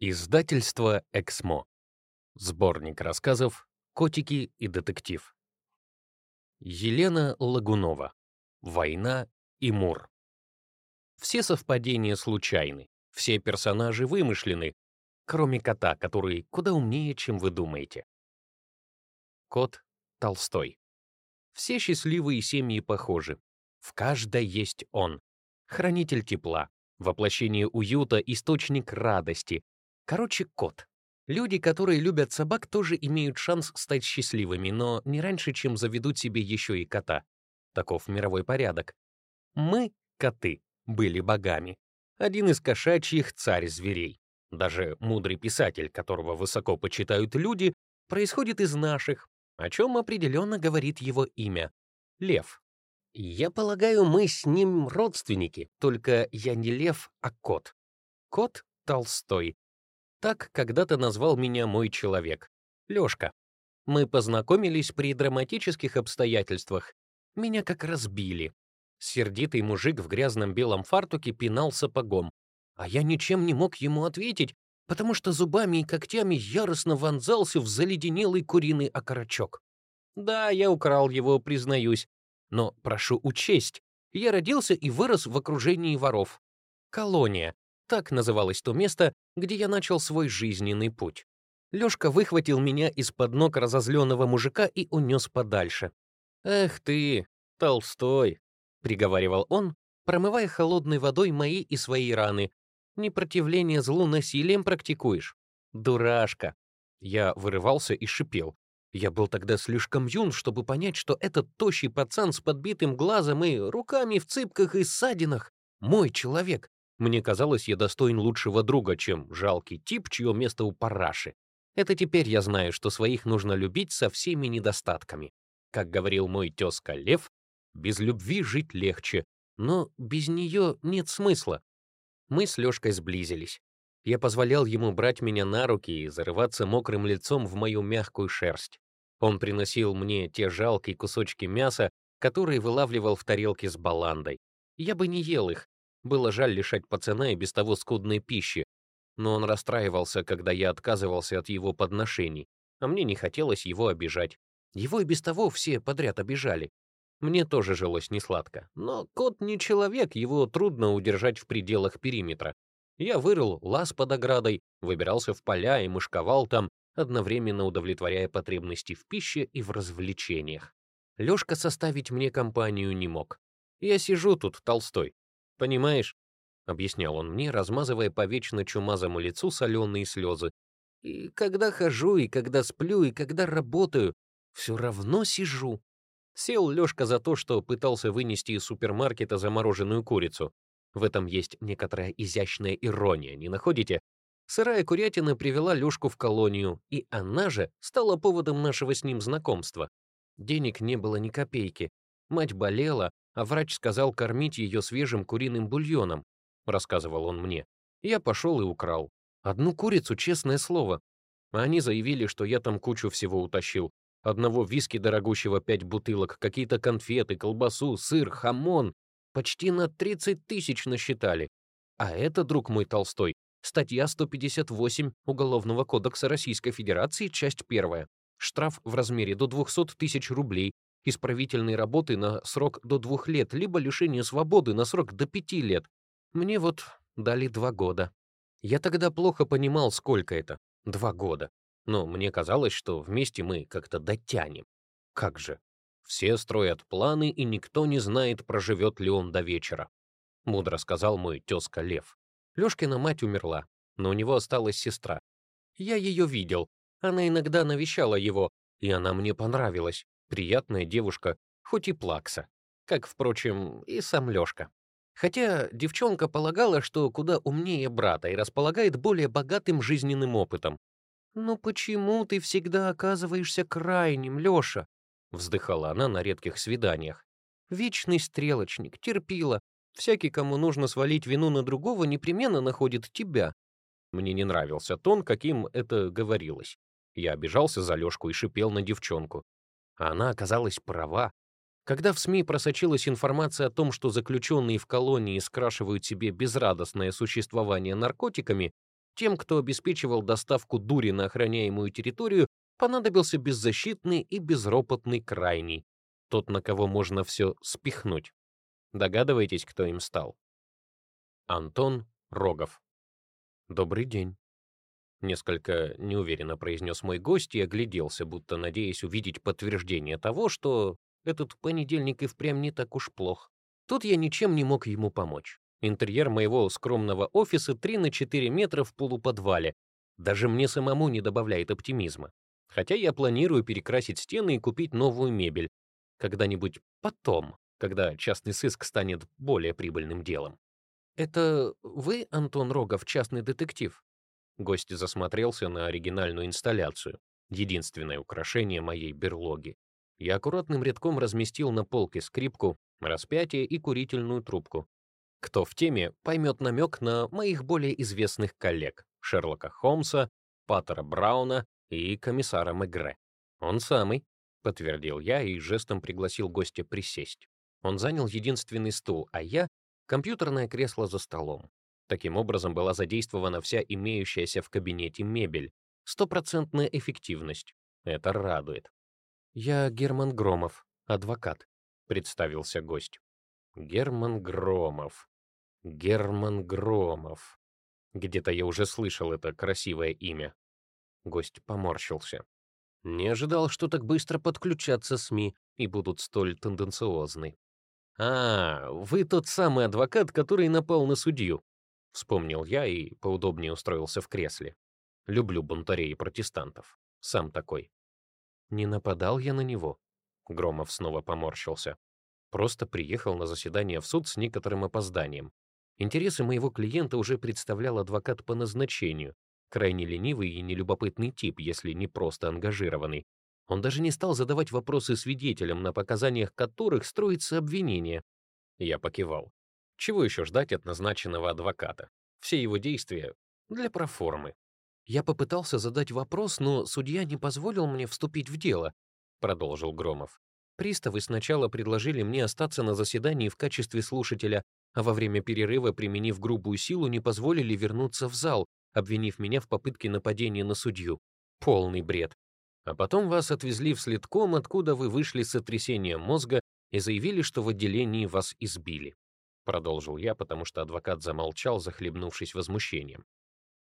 Издательство «Эксмо». Сборник рассказов «Котики и детектив». Елена Лагунова. «Война и Мур». Все совпадения случайны, все персонажи вымышлены, кроме кота, который куда умнее, чем вы думаете. Кот Толстой. Все счастливые семьи похожи. В каждой есть он. Хранитель тепла, воплощение уюта, источник радости, Короче, кот. Люди, которые любят собак, тоже имеют шанс стать счастливыми, но не раньше, чем заведут себе еще и кота. Таков мировой порядок. Мы, коты, были богами. Один из кошачьих — царь зверей. Даже мудрый писатель, которого высоко почитают люди, происходит из наших, о чем определенно говорит его имя — Лев. Я полагаю, мы с ним родственники, только я не лев, а кот. Кот Толстой, так когда-то назвал меня мой человек. Лёшка. Мы познакомились при драматических обстоятельствах. Меня как разбили. Сердитый мужик в грязном белом фартуке пинал сапогом. А я ничем не мог ему ответить, потому что зубами и когтями яростно вонзался в заледенелый куриный окорочок. Да, я украл его, признаюсь. Но прошу учесть, я родился и вырос в окружении воров. Колония. Так называлось то место, где я начал свой жизненный путь. Лёшка выхватил меня из-под ног разозленного мужика и унес подальше. «Эх ты, Толстой!» — приговаривал он, промывая холодной водой мои и свои раны. «Непротивление злу насилием практикуешь? Дурашка!» Я вырывался и шипел. Я был тогда слишком юн, чтобы понять, что этот тощий пацан с подбитым глазом и руками в цыпках и ссадинах — мой человек, мне казалось, я достоин лучшего друга, чем жалкий тип, чье место у параши. Это теперь я знаю, что своих нужно любить со всеми недостатками. Как говорил мой тезка Лев, без любви жить легче, но без нее нет смысла. Мы с Лешкой сблизились. Я позволял ему брать меня на руки и зарываться мокрым лицом в мою мягкую шерсть. Он приносил мне те жалкие кусочки мяса, которые вылавливал в тарелке с баландой. Я бы не ел их, было жаль лишать пацана и без того скудной пищи, но он расстраивался, когда я отказывался от его подношений, а мне не хотелось его обижать. Его и без того все подряд обижали. Мне тоже жилось несладко, но кот не человек, его трудно удержать в пределах периметра. Я вырыл лаз под оградой, выбирался в поля и мышковал там, одновременно удовлетворяя потребности в пище и в развлечениях. Лёшка составить мне компанию не мог. Я сижу тут, Толстой, Понимаешь?» — объяснял он мне, размазывая по вечно чумазому лицу соленые слезы. «И когда хожу, и когда сплю, и когда работаю, все равно сижу». Сел Лёшка за то, что пытался вынести из супермаркета замороженную курицу. В этом есть некоторая изящная ирония, не находите? Сырая курятина привела Лёшку в колонию, и она же стала поводом нашего с ним знакомства. Денег не было ни копейки. Мать болела, а врач сказал кормить ее свежим куриным бульоном, рассказывал он мне. Я пошел и украл. Одну курицу, честное слово. А они заявили, что я там кучу всего утащил. Одного виски дорогущего пять бутылок, какие-то конфеты, колбасу, сыр, хамон. Почти на 30 тысяч насчитали. А это, друг мой Толстой, статья 158 Уголовного кодекса Российской Федерации, часть первая. Штраф в размере до 200 тысяч рублей исправительной работы на срок до двух лет, либо лишение свободы на срок до пяти лет. Мне вот дали два года. Я тогда плохо понимал, сколько это. Два года. Но мне казалось, что вместе мы как-то дотянем. Как же? Все строят планы, и никто не знает, проживет ли он до вечера. Мудро сказал мой тезка Лев. Лёшкина мать умерла, но у него осталась сестра. Я ее видел. Она иногда навещала его, и она мне понравилась. Приятная девушка, хоть и плакса. Как, впрочем, и сам Лёшка. Хотя девчонка полагала, что куда умнее брата и располагает более богатым жизненным опытом. «Ну почему ты всегда оказываешься крайним, Лёша?» — вздыхала она на редких свиданиях. «Вечный стрелочник, терпила. Всякий, кому нужно свалить вину на другого, непременно находит тебя». Мне не нравился тон, каким это говорилось. Я обижался за Лёшку и шипел на девчонку. А она оказалась права. Когда в СМИ просочилась информация о том, что заключенные в колонии скрашивают себе безрадостное существование наркотиками, Тем, кто обеспечивал доставку дури на охраняемую территорию, понадобился беззащитный и безропотный крайний, тот, на кого можно все спихнуть. Догадываетесь, кто им стал? Антон Рогов. «Добрый день», — несколько неуверенно произнес мой гость и огляделся, будто надеясь увидеть подтверждение того, что этот понедельник и впрямь не так уж плох. Тут я ничем не мог ему помочь. Интерьер моего скромного офиса 3 на 4 метра в полуподвале. Даже мне самому не добавляет оптимизма. Хотя я планирую перекрасить стены и купить новую мебель. Когда-нибудь потом, когда частный сыск станет более прибыльным делом. «Это вы, Антон Рогов, частный детектив?» Гость засмотрелся на оригинальную инсталляцию, единственное украшение моей берлоги. Я аккуратным рядком разместил на полке скрипку, распятие и курительную трубку. Кто в теме, поймет намек на моих более известных коллег — Шерлока Холмса, Паттера Брауна и комиссара Мегре. «Он самый», — подтвердил я и жестом пригласил гостя присесть. Он занял единственный стул, а я — компьютерное кресло за столом. Таким образом была задействована вся имеющаяся в кабинете мебель. Стопроцентная эффективность. Это радует. «Я Герман Громов, адвокат», — представился гость. Герман Громов. Герман Громов. Где-то я уже слышал это красивое имя. Гость поморщился. Не ожидал, что так быстро подключатся СМИ и будут столь тенденциозны. «А, вы тот самый адвокат, который напал на судью», — вспомнил я и поудобнее устроился в кресле. Люблю бунтарей и протестантов. Сам такой. Не нападал я на него. Громов снова поморщился. Просто приехал на заседание в суд с некоторым опозданием. Интересы моего клиента уже представлял адвокат по назначению, крайне ленивый и нелюбопытный тип, если не просто ангажированный. Он даже не стал задавать вопросы свидетелям, на показаниях которых строится обвинение. Я покивал. Чего еще ждать от назначенного адвоката? Все его действия для проформы. Я попытался задать вопрос, но судья не позволил мне вступить в дело, продолжил Громов. Приставы сначала предложили мне остаться на заседании в качестве слушателя, а во время перерыва, применив грубую силу, не позволили вернуться в зал, обвинив меня в попытке нападения на судью. Полный бред. А потом вас отвезли в следком, откуда вы вышли с сотрясением мозга и заявили, что в отделении вас избили. Продолжил я, потому что адвокат замолчал, захлебнувшись возмущением.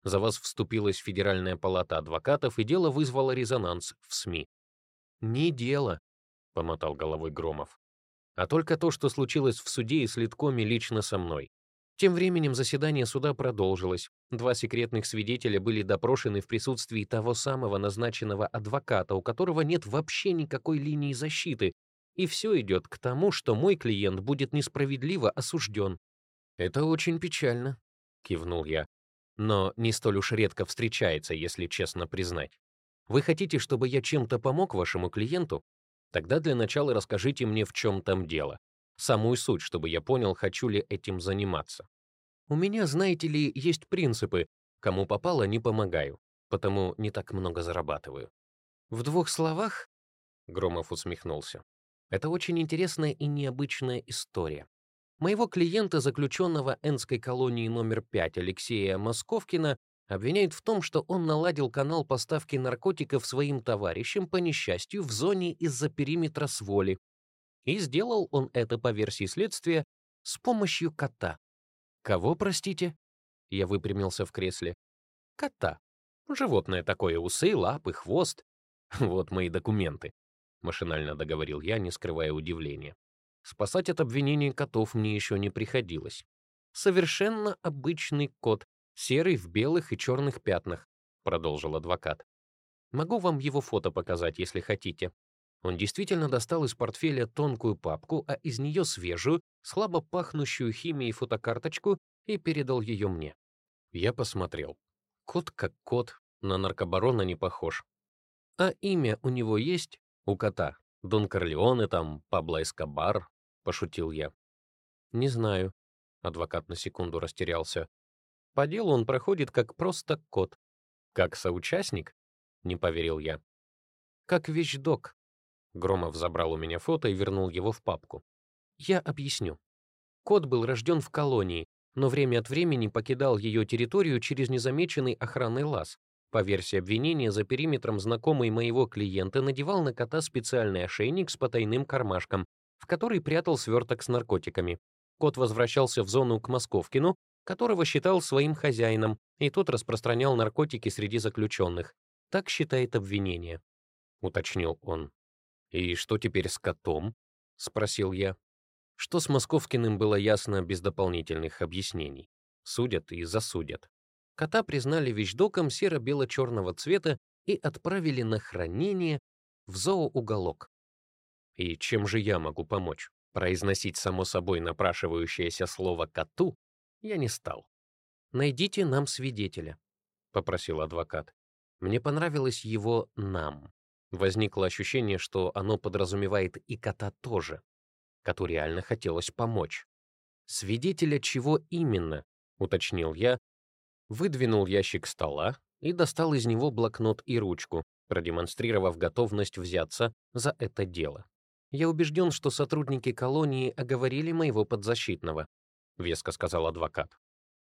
За вас вступилась Федеральная палата адвокатов, и дело вызвало резонанс в СМИ. Не дело, помотал головой Громов. А только то, что случилось в суде и с Литкоми лично со мной. Тем временем заседание суда продолжилось. Два секретных свидетеля были допрошены в присутствии того самого назначенного адвоката, у которого нет вообще никакой линии защиты, и все идет к тому, что мой клиент будет несправедливо осужден. «Это очень печально», — кивнул я. «Но не столь уж редко встречается, если честно признать. Вы хотите, чтобы я чем-то помог вашему клиенту? Тогда для начала расскажите мне, в чем там дело. Самую суть, чтобы я понял, хочу ли этим заниматься. У меня, знаете ли, есть принципы. Кому попало, не помогаю, потому не так много зарабатываю. В двух словах, Громов усмехнулся. Это очень интересная и необычная история. Моего клиента, заключенного Энской колонии номер 5 Алексея Московкина, обвиняют в том, что он наладил канал поставки наркотиков своим товарищам по несчастью в зоне из-за периметра своли. И сделал он это по версии следствия с помощью кота. Кого, простите? Я выпрямился в кресле. Кота. Животное такое, усы, лапы, хвост. Вот мои документы. Машинально договорил я, не скрывая удивления. Спасать от обвинений котов мне еще не приходилось. Совершенно обычный кот, серый в белых и черных пятнах», — продолжил адвокат. «Могу вам его фото показать, если хотите». Он действительно достал из портфеля тонкую папку, а из нее свежую, слабо пахнущую химией фотокарточку и передал ее мне. Я посмотрел. Кот как кот, на наркобарона не похож. А имя у него есть? У кота. Дон Корлеоне там, Пабло Эскобар, пошутил я. Не знаю. Адвокат на секунду растерялся. По делу он проходит как просто кот. Как соучастник? Не поверил я. Как вещдок. Громов забрал у меня фото и вернул его в папку. Я объясню. Кот был рожден в колонии, но время от времени покидал ее территорию через незамеченный охранный лаз. По версии обвинения, за периметром знакомый моего клиента надевал на кота специальный ошейник с потайным кармашком, в который прятал сверток с наркотиками. Кот возвращался в зону к Московкину, которого считал своим хозяином, и тот распространял наркотики среди заключенных. Так считает обвинение, — уточнил он. «И что теперь с котом?» — спросил я. Что с Московкиным было ясно без дополнительных объяснений. Судят и засудят. Кота признали вещдоком серо-бело-черного цвета и отправили на хранение в зооуголок. И чем же я могу помочь? Произносить само собой напрашивающееся слово «коту» я не стал. «Найдите нам свидетеля», — попросил адвокат. Мне понравилось его «нам». Возникло ощущение, что оно подразумевает и кота тоже. Коту реально хотелось помочь. «Свидетеля чего именно?» — уточнил я, выдвинул ящик стола и достал из него блокнот и ручку, продемонстрировав готовность взяться за это дело. «Я убежден, что сотрудники колонии оговорили моего подзащитного», — веско сказал адвокат.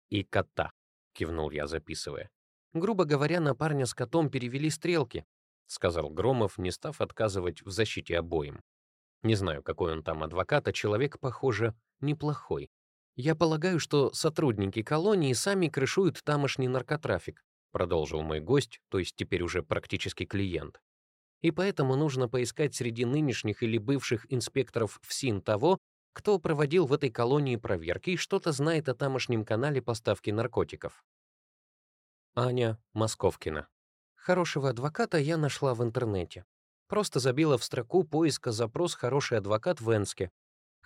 «И кота», — кивнул я, записывая. «Грубо говоря, на парня с котом перевели стрелки», — сказал Громов, не став отказывать в защите обоим. Не знаю, какой он там адвокат, а человек, похоже, неплохой. «Я полагаю, что сотрудники колонии сами крышуют тамошний наркотрафик», продолжил мой гость, то есть теперь уже практически клиент. И поэтому нужно поискать среди нынешних или бывших инспекторов ФСИН того, кто проводил в этой колонии проверки и что-то знает о тамошнем канале поставки наркотиков. Аня Московкина. Хорошего адвоката я нашла в интернете. Просто забила в строку поиска запрос «хороший адвокат в Энске»,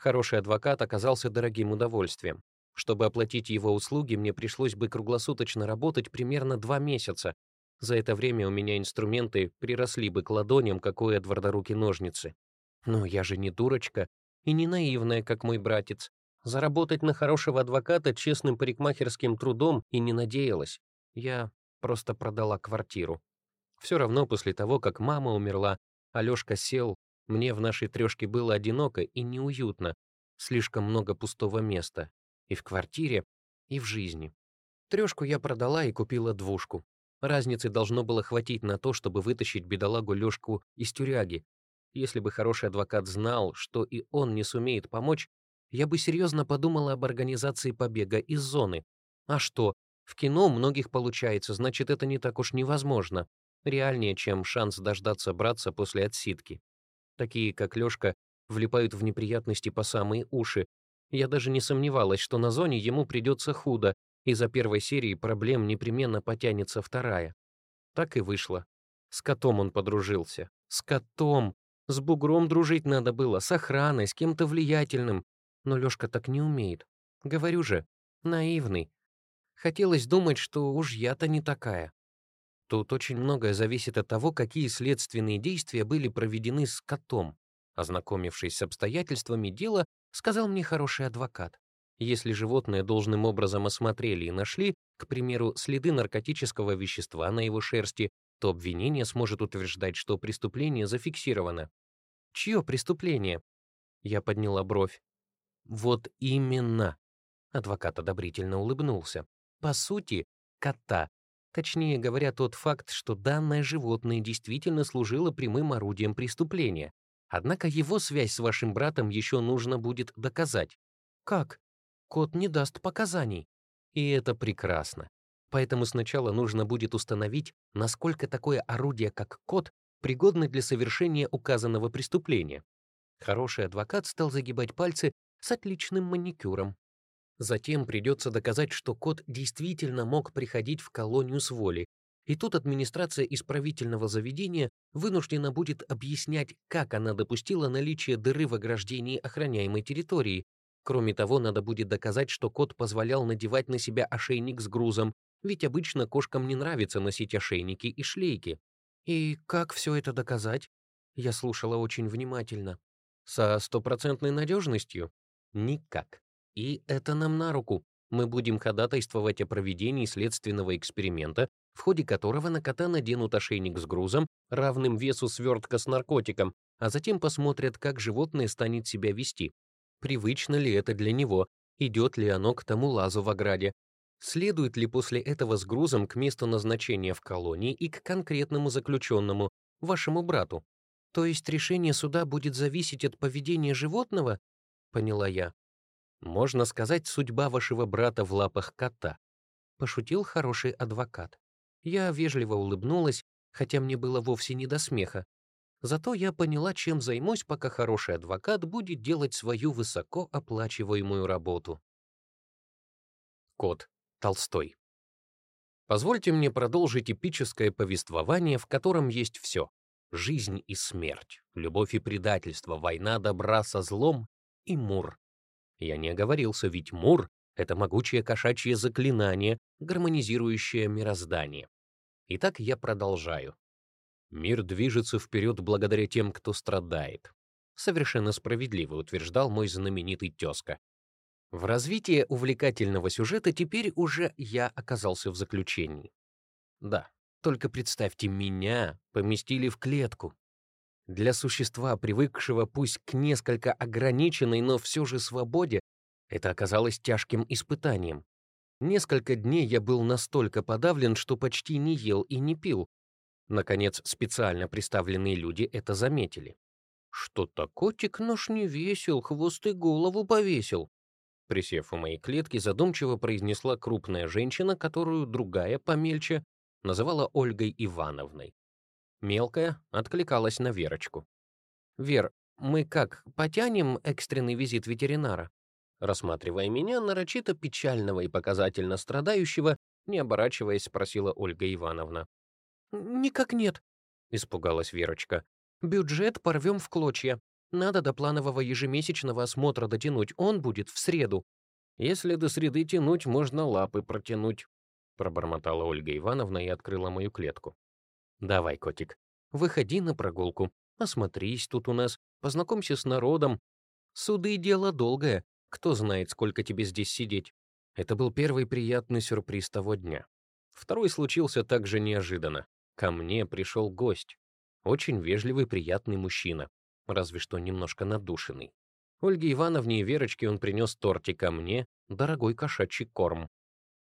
Хороший адвокат оказался дорогим удовольствием. Чтобы оплатить его услуги, мне пришлось бы круглосуточно работать примерно два месяца. За это время у меня инструменты приросли бы к ладоням, как у Эдварда руки ножницы. Но я же не дурочка и не наивная, как мой братец. Заработать на хорошего адвоката честным парикмахерским трудом и не надеялась. Я просто продала квартиру. Все равно после того, как мама умерла, Алёшка сел, мне в нашей трёшке было одиноко и неуютно, слишком много пустого места. И в квартире, и в жизни. Трёшку я продала и купила двушку. Разницы должно было хватить на то, чтобы вытащить бедолагу Лёшку из тюряги. Если бы хороший адвокат знал, что и он не сумеет помочь, я бы серьезно подумала об организации побега из зоны. А что, в кино многих получается, значит, это не так уж невозможно. Реальнее, чем шанс дождаться братца после отсидки такие как Лёшка, влипают в неприятности по самые уши. Я даже не сомневалась, что на зоне ему придется худо, и за первой серии проблем непременно потянется вторая. Так и вышло. С котом он подружился. С котом! С бугром дружить надо было, с охраной, с кем-то влиятельным. Но Лёшка так не умеет. Говорю же, наивный. Хотелось думать, что уж я-то не такая. Тут очень многое зависит от того, какие следственные действия были проведены с котом. Ознакомившись с обстоятельствами дела, сказал мне хороший адвокат. Если животное должным образом осмотрели и нашли, к примеру, следы наркотического вещества на его шерсти, то обвинение сможет утверждать, что преступление зафиксировано. Чье преступление? Я подняла бровь. Вот именно. Адвокат одобрительно улыбнулся. По сути, кота Точнее говоря, тот факт, что данное животное действительно служило прямым орудием преступления. Однако его связь с вашим братом еще нужно будет доказать. Как? Кот не даст показаний. И это прекрасно. Поэтому сначала нужно будет установить, насколько такое орудие, как кот, пригодно для совершения указанного преступления. Хороший адвокат стал загибать пальцы с отличным маникюром. Затем придется доказать, что кот действительно мог приходить в колонию с воли, и тут администрация исправительного заведения вынуждена будет объяснять, как она допустила наличие дыры в ограждении охраняемой территории. Кроме того, надо будет доказать, что кот позволял надевать на себя ошейник с грузом, ведь обычно кошкам не нравится носить ошейники и шлейки. И как все это доказать? Я слушала очень внимательно. Со стопроцентной надежностью? Никак. И это нам на руку. Мы будем ходатайствовать о проведении следственного эксперимента, в ходе которого на кота наденут ошейник с грузом, равным весу свертка с наркотиком, а затем посмотрят, как животное станет себя вести. Привычно ли это для него, идет ли оно к тому лазу в ограде, следует ли после этого с грузом к месту назначения в колонии и к конкретному заключенному, вашему брату. То есть решение суда будет зависеть от поведения животного? Поняла я. Можно сказать, судьба вашего брата в лапах кота. Пошутил хороший адвокат. Я вежливо улыбнулась, хотя мне было вовсе не до смеха. Зато я поняла, чем займусь, пока хороший адвокат будет делать свою высокооплачиваемую работу. Кот Толстой. Позвольте мне продолжить эпическое повествование, в котором есть все: жизнь и смерть, любовь и предательство, война добра со злом и Мур. Я не оговорился, ведь Мур — это могучее кошачье заклинание, гармонизирующее мироздание. Итак, я продолжаю. Мир движется вперед благодаря тем, кто страдает. Совершенно справедливо утверждал мой знаменитый тезка. В развитии увлекательного сюжета теперь уже я оказался в заключении. Да, только представьте, меня поместили в клетку. Для существа, привыкшего пусть к несколько ограниченной, но все же свободе, это оказалось тяжким испытанием. Несколько дней я был настолько подавлен, что почти не ел и не пил, Наконец, специально представленные люди это заметили. «Что-то котик наш не весел, хвост и голову повесил», Присев у моей клетки, задумчиво произнесла крупная женщина, которую другая, помельче, называла Ольгой Ивановной. Мелкая откликалась на Верочку. «Вер, мы как, потянем экстренный визит ветеринара?» Рассматривая меня, нарочито печального и показательно страдающего, не оборачиваясь, спросила Ольга Ивановна. «Никак нет», — испугалась Верочка. «Бюджет порвем в клочья. Надо до планового ежемесячного осмотра дотянуть. Он будет в среду». «Если до среды тянуть, можно лапы протянуть», — пробормотала Ольга Ивановна и открыла мою клетку. «Давай, котик, выходи на прогулку. Осмотрись тут у нас, познакомься с народом. Суды — дело долгое. Кто знает, сколько тебе здесь сидеть». Это был первый приятный сюрприз того дня. Второй случился также неожиданно. Ко мне пришел гость. Очень вежливый, приятный мужчина, разве что немножко надушенный. Ольге Ивановне и Верочке он принес тортик, а мне — дорогой кошачий корм.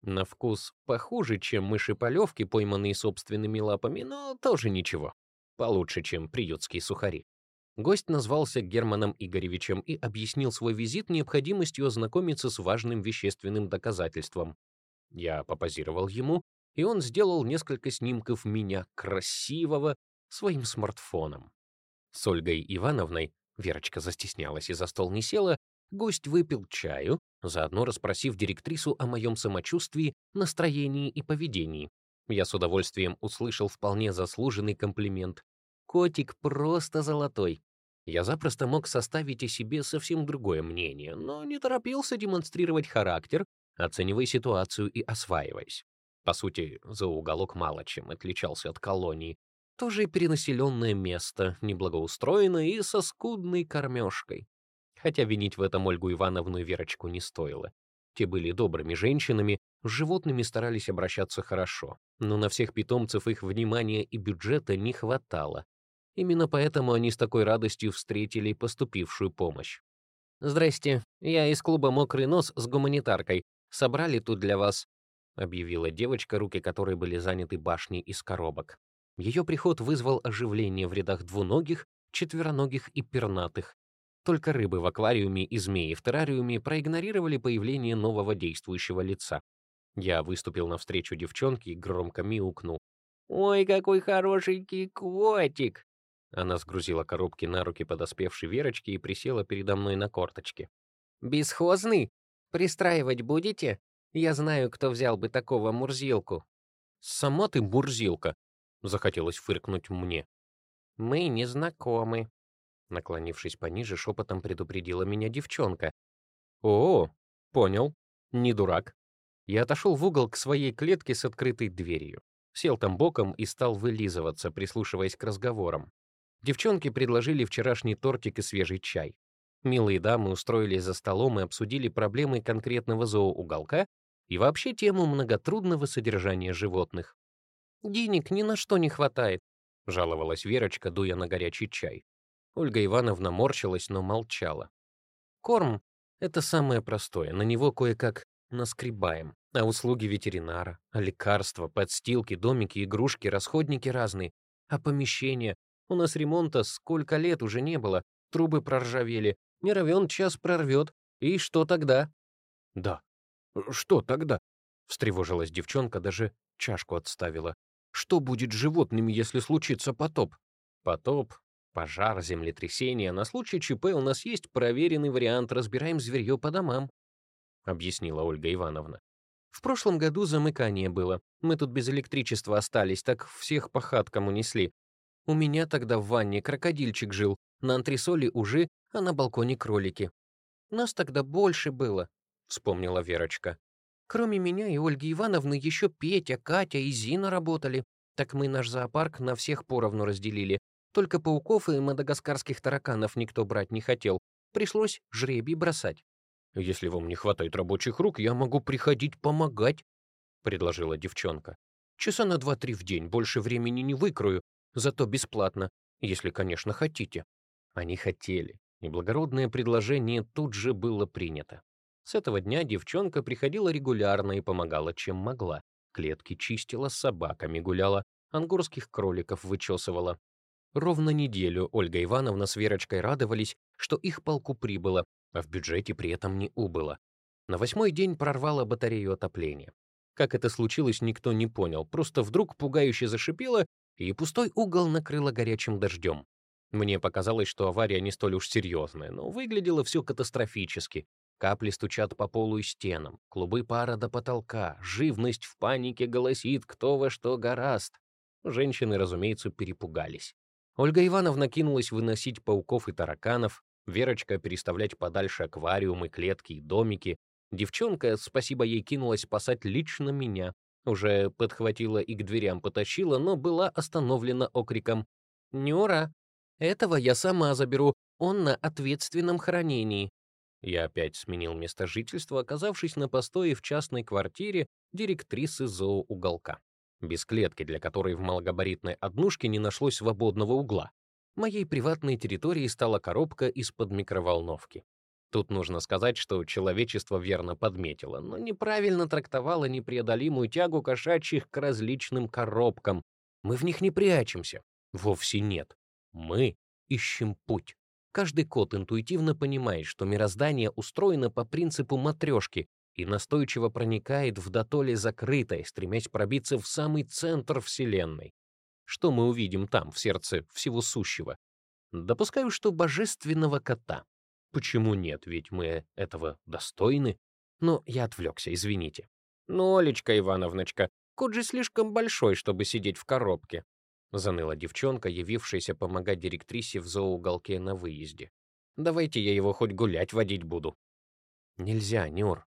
На вкус похуже, чем мыши-полевки, пойманные собственными лапами, но тоже ничего. Получше, чем приютские сухари. Гость назвался Германом Игоревичем и объяснил свой визит необходимостью ознакомиться с важным вещественным доказательством. Я попозировал ему и он сделал несколько снимков меня красивого своим смартфоном. С Ольгой Ивановной Верочка застеснялась и за стол не села, гость выпил чаю, заодно расспросив директрису о моем самочувствии, настроении и поведении. Я с удовольствием услышал вполне заслуженный комплимент. «Котик просто золотой». Я запросто мог составить о себе совсем другое мнение, но не торопился демонстрировать характер, оценивая ситуацию и осваиваясь. По сути, за уголок мало чем отличался от колонии. Тоже перенаселенное место, неблагоустроенное и со скудной кормежкой. Хотя винить в этом Ольгу Ивановну и Верочку не стоило. Те были добрыми женщинами, с животными старались обращаться хорошо, но на всех питомцев их внимания и бюджета не хватало. Именно поэтому они с такой радостью встретили поступившую помощь. «Здрасте, я из клуба «Мокрый нос» с гуманитаркой. Собрали тут для вас объявила девочка, руки которой были заняты башней из коробок. Ее приход вызвал оживление в рядах двуногих, четвероногих и пернатых. Только рыбы в аквариуме и змеи в террариуме проигнорировали появление нового действующего лица. Я выступил навстречу девчонке и громко мяукнул. «Ой, какой хорошенький котик!» Она сгрузила коробки на руки подоспевшей Верочки и присела передо мной на корточки. «Бесхозный? Пристраивать будете?» Я знаю, кто взял бы такого Мурзилку». «Сама ты Мурзилка», — захотелось фыркнуть мне. «Мы не знакомы», — наклонившись пониже, шепотом предупредила меня девчонка. «О, понял. Не дурак». Я отошел в угол к своей клетке с открытой дверью. Сел там боком и стал вылизываться, прислушиваясь к разговорам. Девчонки предложили вчерашний тортик и свежий чай. Милые дамы устроились за столом и обсудили проблемы конкретного зооуголка и вообще тему многотрудного содержания животных. «Денег ни на что не хватает», — жаловалась Верочка, дуя на горячий чай. Ольга Ивановна морщилась, но молчала. «Корм Это самое простое, на него кое-как наскребаем. А услуги ветеринара, а лекарства, подстилки, домики, игрушки, расходники разные. А помещения? У нас ремонта сколько лет уже не было. Трубы проржавели. Не равен час прорвет. И что тогда? Да. Что тогда? Встревожилась девчонка, даже чашку отставила. Что будет с животными, если случится потоп? Потоп, пожар, землетрясение. На случай ЧП у нас есть проверенный вариант. Разбираем зверье по домам, объяснила Ольга Ивановна. В прошлом году замыкание было. Мы тут без электричества остались, так всех по хаткам унесли. У меня тогда в ванне крокодильчик жил, на антресоле ужи, а на балконе кролики. Нас тогда больше было, вспомнила Верочка. Кроме меня и Ольги Ивановны еще Петя, Катя и Зина работали. Так мы наш зоопарк на всех поровну разделили. Только пауков и мадагаскарских тараканов никто брать не хотел. Пришлось жребий бросать. «Если вам не хватает рабочих рук, я могу приходить помогать», — предложила девчонка. «Часа на два-три в день, больше времени не выкрою, зато бесплатно, если, конечно, хотите». Они хотели, и благородное предложение тут же было принято. С этого дня девчонка приходила регулярно и помогала, чем могла. Клетки чистила, с собаками гуляла, ангорских кроликов вычесывала. Ровно неделю Ольга Ивановна с Верочкой радовались, что их полку прибыло, а в бюджете при этом не убыло. На восьмой день прорвало батарею отопления. Как это случилось, никто не понял, просто вдруг пугающе зашипело, и пустой угол накрыло горячим дождем. Мне показалось, что авария не столь уж серьезная, но выглядело все катастрофически. Капли стучат по полу и стенам, клубы пара до потолка, живность в панике голосит, кто во что гораст. Женщины, разумеется, перепугались. Ольга Ивановна кинулась выносить пауков и тараканов, Верочка переставлять подальше аквариумы, клетки и домики. Девчонка, спасибо ей, кинулась спасать лично меня. Уже подхватила и к дверям потащила, но была остановлена окриком. «Нюра, этого я сама заберу, он на ответственном хранении». Я опять сменил место жительства, оказавшись на постое в частной квартире директрисы зооуголка. Без клетки, для которой в малогабаритной однушке не нашлось свободного угла. Моей приватной территорией стала коробка из-под микроволновки. Тут нужно сказать, что человечество верно подметило, но неправильно трактовало непреодолимую тягу кошачьих к различным коробкам. Мы в них не прячемся. Вовсе нет. Мы ищем путь. Каждый кот интуитивно понимает, что мироздание устроено по принципу матрешки и настойчиво проникает в дотоле закрытое, стремясь пробиться в самый центр Вселенной. Что мы увидим там, в сердце всего сущего? Допускаю, что божественного кота. Почему нет, ведь мы этого достойны? Но я отвлекся, извините. Ну, Олечка Ивановночка, кот же слишком большой, чтобы сидеть в коробке. Заныла девчонка, явившаяся помогать директрисе в зооуголке на выезде. Давайте я его хоть гулять водить буду. Нельзя, Нюр.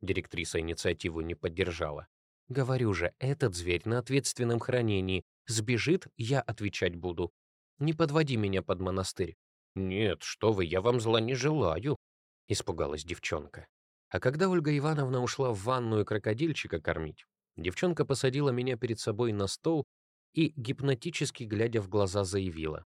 Директриса инициативу не поддержала. Говорю же, этот зверь на ответственном хранении, Сбежит, я отвечать буду. Не подводи меня под монастырь. Нет, что вы, я вам зла не желаю, испугалась девчонка. А когда Ольга Ивановна ушла в ванную крокодильчика кормить, девчонка посадила меня перед собой на стол и, гипнотически глядя в глаза, заявила.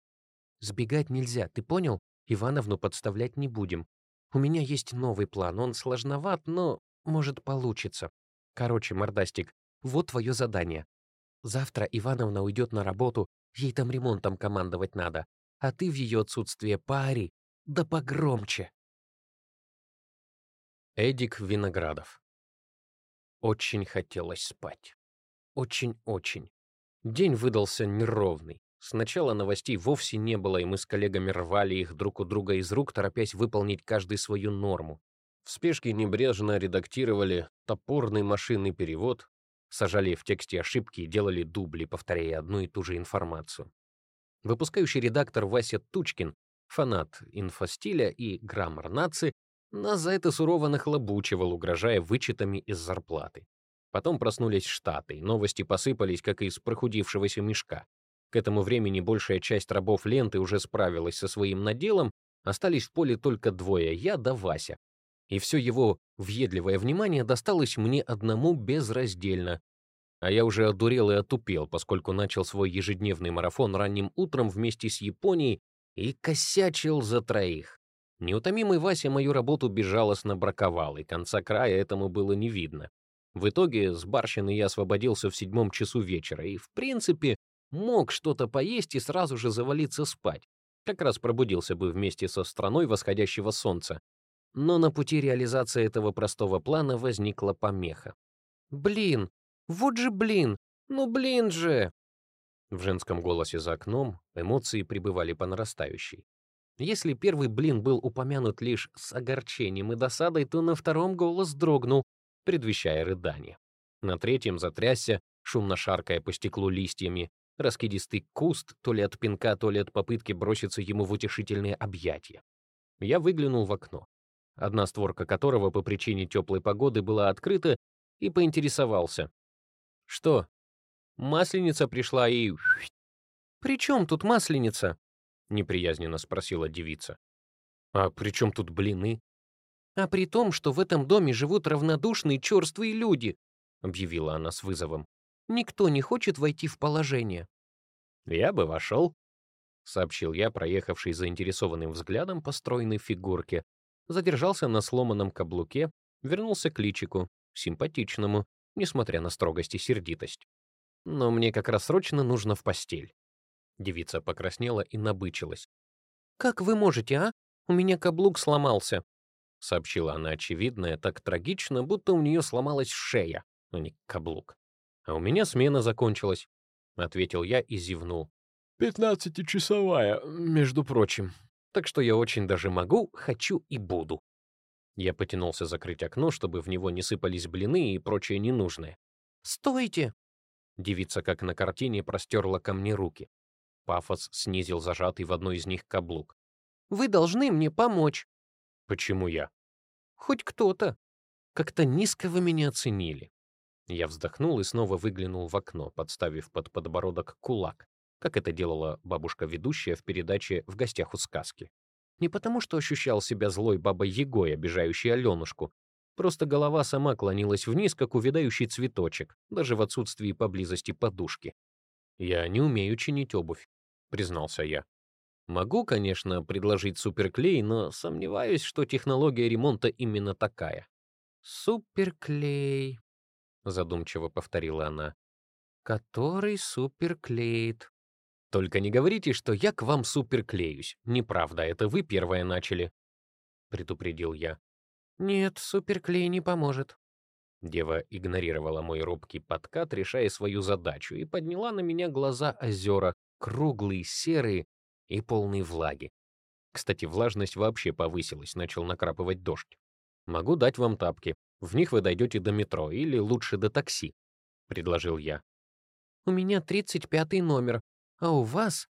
«Сбегать нельзя, ты понял? Ивановну подставлять не будем. У меня есть новый план, он сложноват, но, может, получится. Короче, мордастик, вот твое задание. Завтра Ивановна уйдет на работу, ей там ремонтом командовать надо, а ты в ее отсутствие пари, да погромче. Эдик Виноградов. Очень хотелось спать. Очень-очень. День выдался неровный. Сначала новостей вовсе не было, и мы с коллегами рвали их друг у друга из рук, торопясь выполнить каждый свою норму. В спешке небрежно редактировали топорный машинный перевод, сажали в тексте ошибки и делали дубли, повторяя одну и ту же информацию. Выпускающий редактор Вася Тучкин, фанат инфостиля и граммар нации, нас за это сурово нахлобучивал, угрожая вычетами из зарплаты. Потом проснулись Штаты, новости посыпались, как из прохудившегося мешка. К этому времени большая часть рабов ленты уже справилась со своим наделом, остались в поле только двое, я да Вася, и все его въедливое внимание досталось мне одному безраздельно. А я уже одурел и отупел, поскольку начал свой ежедневный марафон ранним утром вместе с Японией и косячил за троих. Неутомимый Вася мою работу безжалостно браковал, и конца края этому было не видно. В итоге с барщины я освободился в седьмом часу вечера и, в принципе, мог что-то поесть и сразу же завалиться спать. Как раз пробудился бы вместе со страной восходящего солнца. Но на пути реализации этого простого плана возникла помеха. «Блин! Вот же блин! Ну блин же!» В женском голосе за окном эмоции пребывали по нарастающей. Если первый блин был упомянут лишь с огорчением и досадой, то на втором голос дрогнул, предвещая рыдание. На третьем затрясся, шумно шаркая по стеклу листьями, раскидистый куст, то ли от пинка, то ли от попытки броситься ему в утешительные объятия. Я выглянул в окно, одна створка которого по причине теплой погоды была открыта, и поинтересовался. «Что? Масленица пришла и...» «При чем тут масленица?» — неприязненно спросила девица. «А при чем тут блины?» «А при том, что в этом доме живут равнодушные черствые люди», — объявила она с вызовом. «Никто не хочет войти в положение». «Я бы вошел», — сообщил я, проехавший заинтересованным взглядом по стройной фигурке. Задержался на сломанном каблуке, вернулся к личику, симпатичному, несмотря на строгость и сердитость. «Но мне как раз срочно нужно в постель». Девица покраснела и набычилась. «Как вы можете, а? У меня каблук сломался сообщила она очевидное так трагично, будто у нее сломалась шея, а не каблук. «А у меня смена закончилась», — ответил я и зевнул. «Пятнадцатичасовая, между прочим. Так что я очень даже могу, хочу и буду». Я потянулся закрыть окно, чтобы в него не сыпались блины и прочее ненужное. «Стойте!» Девица, как на картине, простерла ко мне руки. Пафос снизил зажатый в одной из них каблук. «Вы должны мне помочь». «Почему я?» Хоть кто-то. Как-то низко вы меня оценили. Я вздохнул и снова выглянул в окно, подставив под подбородок кулак, как это делала бабушка-ведущая в передаче «В гостях у сказки». Не потому, что ощущал себя злой бабой Егой, обижающей Аленушку. Просто голова сама клонилась вниз, как увядающий цветочек, даже в отсутствии поблизости подушки. «Я не умею чинить обувь», — признался я. Могу, конечно, предложить суперклей, но сомневаюсь, что технология ремонта именно такая. Суперклей, задумчиво повторила она. Который суперклеит. Только не говорите, что я к вам суперклеюсь. Неправда, это вы первое начали, предупредил я. Нет, суперклей не поможет. Дева игнорировала мой робкий подкат, решая свою задачу, и подняла на меня глаза озера, круглые, серые, и полный влаги. Кстати, влажность вообще повысилась, начал накрапывать дождь. Могу дать вам тапки. В них вы дойдете до метро или лучше до такси, предложил я. У меня 35 номер, а у вас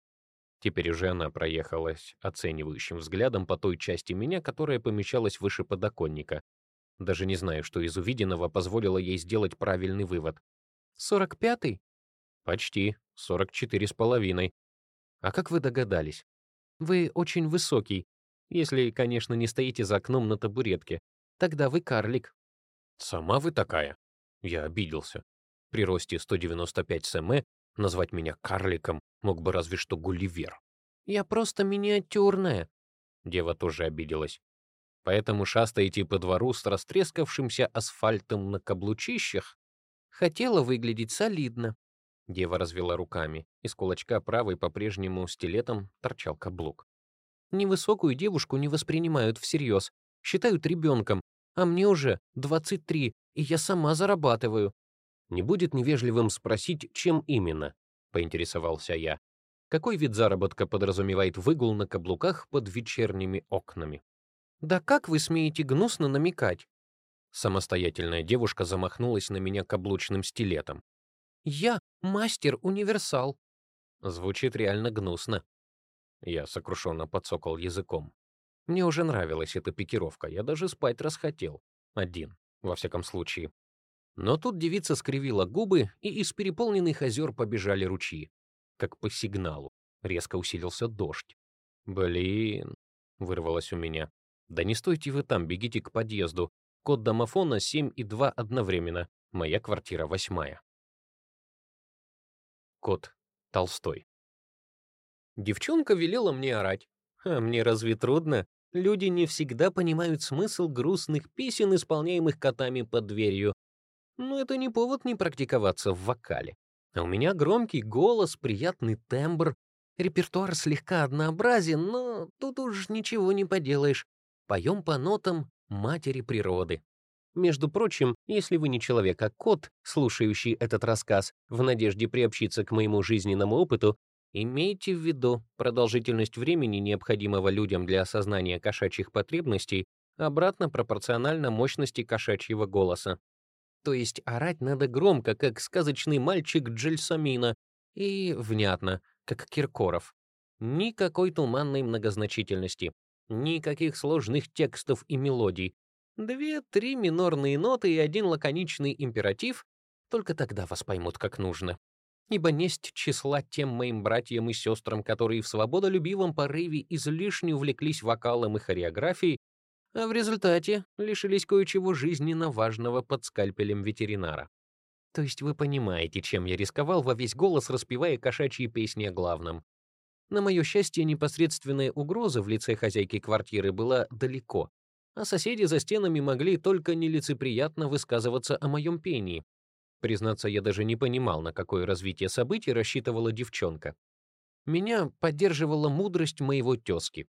Теперь уже она проехалась оценивающим взглядом по той части меня, которая помещалась выше подоконника. Даже не знаю, что из увиденного позволило ей сделать правильный вывод. «Сорок пятый?» «Почти. Сорок четыре с половиной. А как вы догадались? Вы очень высокий, если, конечно, не стоите за окном на табуретке. Тогда вы карлик. Сама вы такая. Я обиделся. При росте 195 см назвать меня карликом мог бы разве что Гулливер. Я просто миниатюрная. Дева тоже обиделась. Поэтому шастаете по двору с растрескавшимся асфальтом на каблучищах? Хотела выглядеть солидно. Дева развела руками. Из кулачка правой по-прежнему стилетом торчал каблук. Невысокую девушку не воспринимают всерьез, считают ребенком, а мне уже 23, и я сама зарабатываю. Не будет невежливым спросить, чем именно, поинтересовался я. Какой вид заработка подразумевает выгул на каблуках под вечерними окнами? Да как вы смеете гнусно намекать? Самостоятельная девушка замахнулась на меня каблучным стилетом. Я мастер-универсал. Звучит реально гнусно. Я сокрушенно подсокал языком. Мне уже нравилась эта пикировка, я даже спать расхотел. Один, во всяком случае. Но тут девица скривила губы, и из переполненных озер побежали ручьи. Как по сигналу. Резко усилился дождь. «Блин», — вырвалось у меня. «Да не стойте вы там, бегите к подъезду. Код домофона 7 и 2 одновременно. Моя квартира восьмая». Кот Толстой. Девчонка велела мне орать. А мне разве трудно? Люди не всегда понимают смысл грустных песен, исполняемых котами под дверью. Но это не повод не практиковаться в вокале. А у меня громкий голос, приятный тембр, репертуар слегка однообразен, но тут уж ничего не поделаешь. Поем по нотам матери природы. Между прочим, если вы не человек, а кот, слушающий этот рассказ в надежде приобщиться к моему жизненному опыту, имейте в виду, продолжительность времени, необходимого людям для осознания кошачьих потребностей, обратно пропорциональна мощности кошачьего голоса. То есть орать надо громко, как сказочный мальчик Джельсамина, и внятно, как Киркоров. Никакой туманной многозначительности, никаких сложных текстов и мелодий, Две-три минорные ноты и один лаконичный императив только тогда вас поймут как нужно. Ибо несть числа тем моим братьям и сестрам, которые в свободолюбивом порыве излишне увлеклись вокалом и хореографией, а в результате лишились кое-чего жизненно важного под скальпелем ветеринара. То есть вы понимаете, чем я рисковал во весь голос, распевая кошачьи песни о главном. На мое счастье, непосредственная угроза в лице хозяйки квартиры была далеко, а соседи за стенами могли только нелицеприятно высказываться о моем пении. Признаться, я даже не понимал, на какое развитие событий рассчитывала девчонка. Меня поддерживала мудрость моего тезки.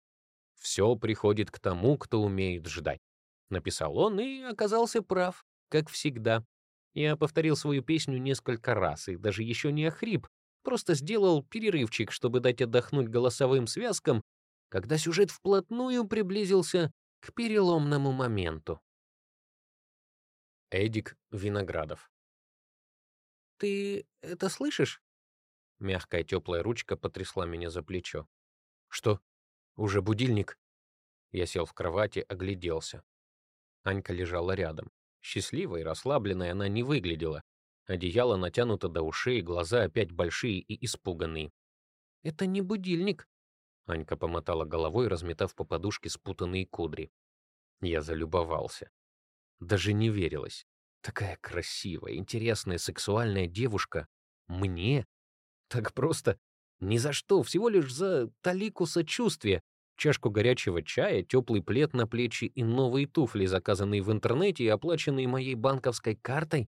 «Все приходит к тому, кто умеет ждать», — написал он и оказался прав, как всегда. Я повторил свою песню несколько раз и даже еще не охрип, просто сделал перерывчик, чтобы дать отдохнуть голосовым связкам, когда сюжет вплотную приблизился к переломному моменту. Эдик Виноградов. «Ты это слышишь?» Мягкая теплая ручка потрясла меня за плечо. «Что? Уже будильник?» Я сел в кровати, огляделся. Анька лежала рядом. Счастливая и расслабленная она не выглядела. Одеяло натянуто до ушей, глаза опять большие и испуганные. «Это не будильник», Анька помотала головой, разметав по подушке спутанные кудри. Я залюбовался. Даже не верилось. Такая красивая, интересная, сексуальная девушка. Мне? Так просто? Ни за что, всего лишь за талику сочувствия. Чашку горячего чая, теплый плед на плечи и новые туфли, заказанные в интернете и оплаченные моей банковской картой.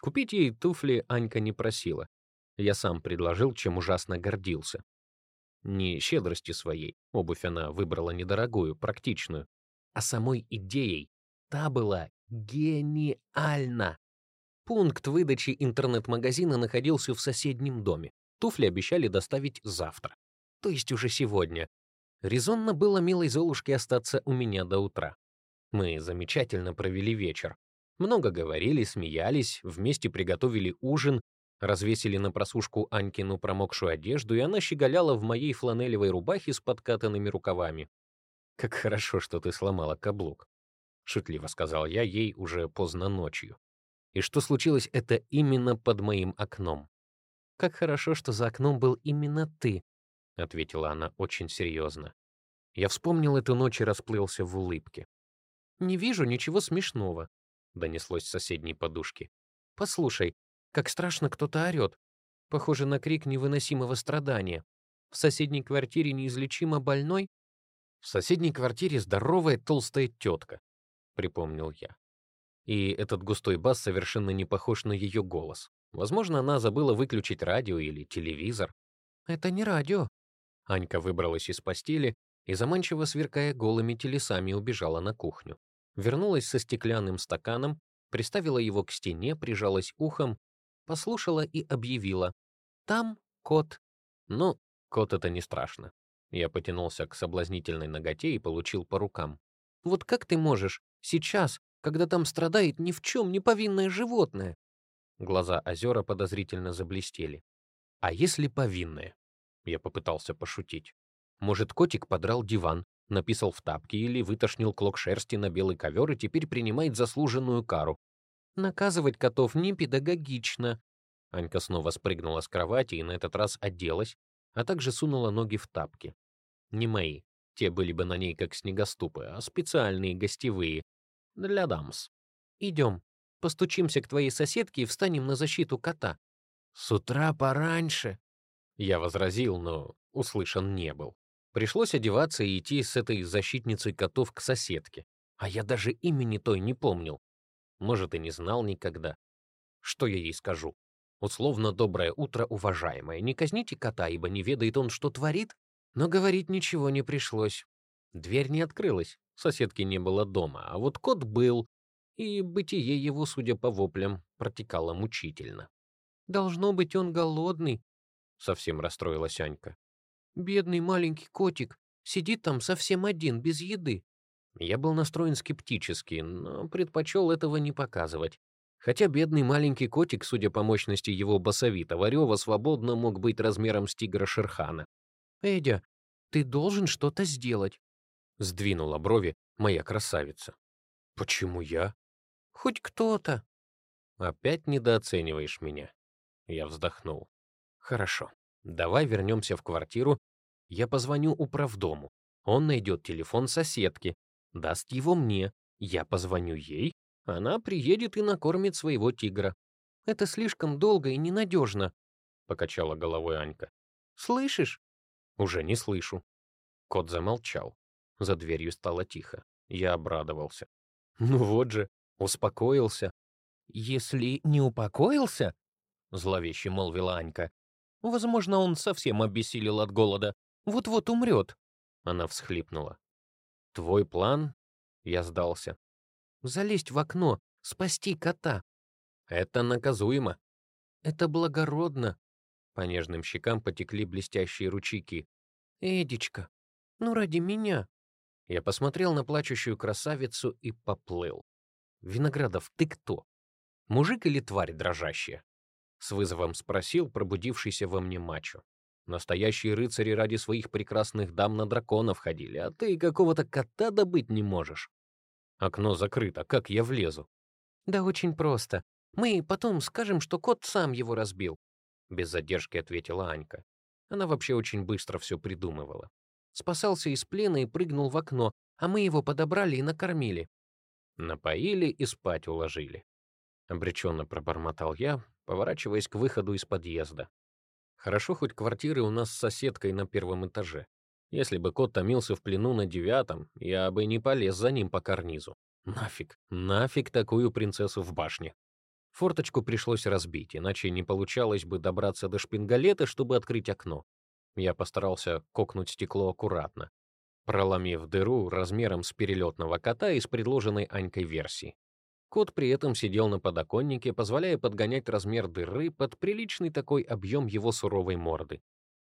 Купить ей туфли Анька не просила. Я сам предложил, чем ужасно гордился. Не щедрости своей, обувь она выбрала недорогую, практичную, а самой идеей. Та была гениальна. Пункт выдачи интернет-магазина находился в соседнем доме. Туфли обещали доставить завтра. То есть уже сегодня. Резонно было милой Золушке остаться у меня до утра. Мы замечательно провели вечер. Много говорили, смеялись, вместе приготовили ужин, Развесили на просушку Анькину промокшую одежду, и она щеголяла в моей фланелевой рубахе с подкатанными рукавами. «Как хорошо, что ты сломала каблук», — шутливо сказал я ей уже поздно ночью. «И что случилось это именно под моим окном?» «Как хорошо, что за окном был именно ты», — ответила она очень серьезно. Я вспомнил эту ночь и расплылся в улыбке. «Не вижу ничего смешного», — донеслось с соседней подушки. «Послушай, как страшно кто-то орёт. Похоже на крик невыносимого страдания. В соседней квартире неизлечимо больной? В соседней квартире здоровая толстая тетка, припомнил я. И этот густой бас совершенно не похож на ее голос. Возможно, она забыла выключить радио или телевизор. Это не радио. Анька выбралась из постели и, заманчиво сверкая голыми телесами, убежала на кухню. Вернулась со стеклянным стаканом, приставила его к стене, прижалась ухом послушала и объявила. «Там кот». Ну, кот — это не страшно. Я потянулся к соблазнительной ноготе и получил по рукам. «Вот как ты можешь сейчас, когда там страдает ни в чем не повинное животное?» Глаза озера подозрительно заблестели. «А если повинное?» Я попытался пошутить. «Может, котик подрал диван, написал в тапки или вытошнил клок шерсти на белый ковер и теперь принимает заслуженную кару. Наказывать котов не педагогично. Анька снова спрыгнула с кровати и на этот раз оделась, а также сунула ноги в тапки. Не мои, те были бы на ней как снегоступы, а специальные гостевые, для дамс. Идем, постучимся к твоей соседке и встанем на защиту кота. С утра пораньше. Я возразил, но услышан не был. Пришлось одеваться и идти с этой защитницей котов к соседке. А я даже имени той не помнил. Может, и не знал никогда. Что я ей скажу? Условно «доброе утро, уважаемая». Не казните кота, ибо не ведает он, что творит. Но говорить ничего не пришлось. Дверь не открылась, соседки не было дома, а вот кот был, и бытие его, судя по воплям, протекало мучительно. «Должно быть, он голодный», — совсем расстроилась Анька. «Бедный маленький котик сидит там совсем один, без еды». Я был настроен скептически, но предпочел этого не показывать. Хотя бедный маленький котик, судя по мощности его басовитого рева, свободно мог быть размером с тигра Шерхана. «Эдя, ты должен что-то сделать», — сдвинула брови моя красавица. «Почему я?» «Хоть кто-то». «Опять недооцениваешь меня». Я вздохнул. «Хорошо, давай вернемся в квартиру. Я позвоню управдому. Он найдет телефон соседки, даст его мне. Я позвоню ей, она приедет и накормит своего тигра. Это слишком долго и ненадежно, покачала головой Анька. Слышишь? Уже не слышу. Кот замолчал. За дверью стало тихо. Я обрадовался. Ну вот же, успокоился. Если не упокоился, зловеще молвила Анька, возможно, он совсем обессилел от голода. Вот-вот умрет. Она всхлипнула. Твой план? Я сдался. Залезть в окно, спасти кота. Это наказуемо. Это благородно. По нежным щекам потекли блестящие ручейки. Эдичка, ну ради меня. Я посмотрел на плачущую красавицу и поплыл. Виноградов, ты кто? Мужик или тварь дрожащая? С вызовом спросил пробудившийся во мне мачо. Настоящие рыцари ради своих прекрасных дам на драконов ходили, а ты какого-то кота добыть не можешь. Окно закрыто, как я влезу? Да очень просто. Мы потом скажем, что кот сам его разбил. Без задержки ответила Анька. Она вообще очень быстро все придумывала. Спасался из плена и прыгнул в окно, а мы его подобрали и накормили. Напоили и спать уложили. Обреченно пробормотал я, поворачиваясь к выходу из подъезда. Хорошо, хоть квартиры у нас с соседкой на первом этаже. Если бы кот томился в плену на девятом, я бы не полез за ним по карнизу. Нафиг, нафиг такую принцессу в башне. Форточку пришлось разбить, иначе не получалось бы добраться до шпингалета, чтобы открыть окно. Я постарался кокнуть стекло аккуратно, проломив дыру размером с перелетного кота из предложенной Анькой версии. Кот при этом сидел на подоконнике, позволяя подгонять размер дыры под приличный такой объем его суровой морды.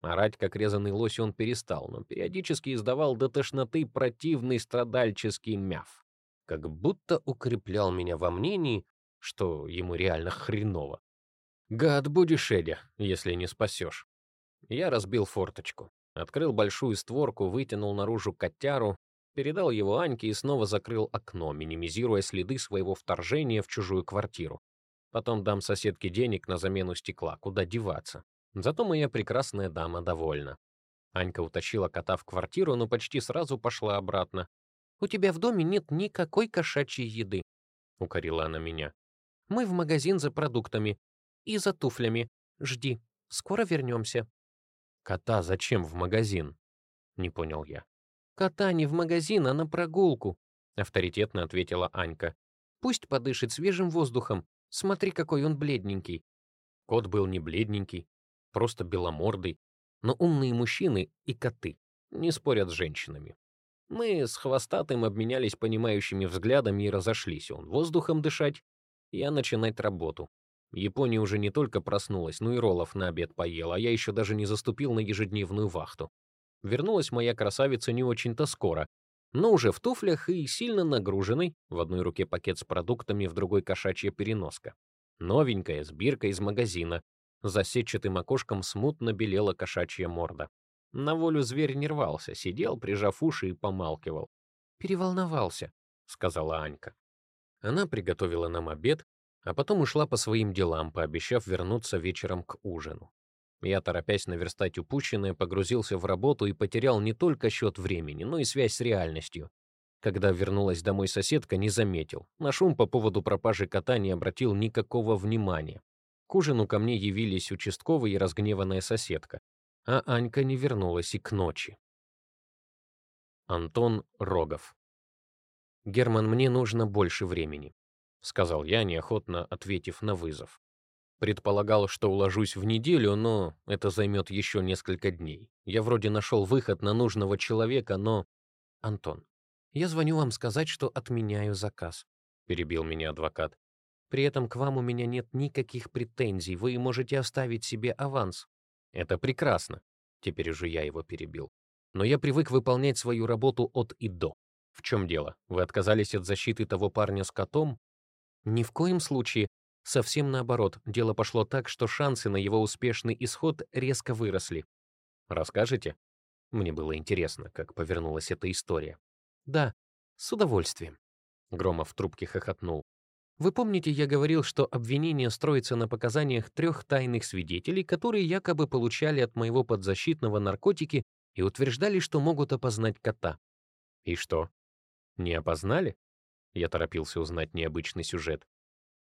Орать, как резанный лось, он перестал, но периодически издавал до тошноты противный страдальческий мяв. Как будто укреплял меня во мнении, что ему реально хреново. Гад будешь, Эдя, если не спасешь. Я разбил форточку, открыл большую створку, вытянул наружу котяру, передал его Аньке и снова закрыл окно, минимизируя следы своего вторжения в чужую квартиру. Потом дам соседке денег на замену стекла, куда деваться. Зато моя прекрасная дама довольна. Анька утащила кота в квартиру, но почти сразу пошла обратно. «У тебя в доме нет никакой кошачьей еды», — укорила она меня. «Мы в магазин за продуктами и за туфлями. Жди, скоро вернемся». «Кота зачем в магазин?» — не понял я. «Кота не в магазин, а на прогулку», — авторитетно ответила Анька. «Пусть подышит свежим воздухом. Смотри, какой он бледненький». Кот был не бледненький, просто беломордый, но умные мужчины и коты не спорят с женщинами. Мы с Хвостатым обменялись понимающими взглядами и разошлись. Он воздухом дышать, я начинать работу. Япония уже не только проснулась, но и роллов на обед поела, а я еще даже не заступил на ежедневную вахту. Вернулась моя красавица не очень-то скоро, но уже в туфлях и сильно нагруженной, в одной руке пакет с продуктами, в другой кошачья переноска. Новенькая, с биркой из магазина, за сетчатым окошком смутно белела кошачья морда. На волю зверь не рвался, сидел, прижав уши и помалкивал. «Переволновался», — сказала Анька. Она приготовила нам обед, а потом ушла по своим делам, пообещав вернуться вечером к ужину. Я, торопясь наверстать упущенное, погрузился в работу и потерял не только счет времени, но и связь с реальностью. Когда вернулась домой соседка, не заметил. На шум по поводу пропажи кота не обратил никакого внимания. К ужину ко мне явились участковый и разгневанная соседка, а Анька не вернулась и к ночи. Антон Рогов. «Герман, мне нужно больше времени», — сказал я, неохотно ответив на вызов. Предполагал, что уложусь в неделю, но это займет еще несколько дней. Я вроде нашел выход на нужного человека, но... Антон, я звоню вам сказать, что отменяю заказ, перебил меня адвокат. При этом к вам у меня нет никаких претензий, вы можете оставить себе аванс. Это прекрасно. Теперь уже я его перебил. Но я привык выполнять свою работу от и до. В чем дело? Вы отказались от защиты того парня с котом? Ни в коем случае. Совсем наоборот, дело пошло так, что шансы на его успешный исход резко выросли. Расскажете? Мне было интересно, как повернулась эта история. Да, с удовольствием. Громов в трубке хохотнул. Вы помните, я говорил, что обвинение строится на показаниях трех тайных свидетелей, которые якобы получали от моего подзащитного наркотики и утверждали, что могут опознать кота. И что? Не опознали? Я торопился узнать необычный сюжет.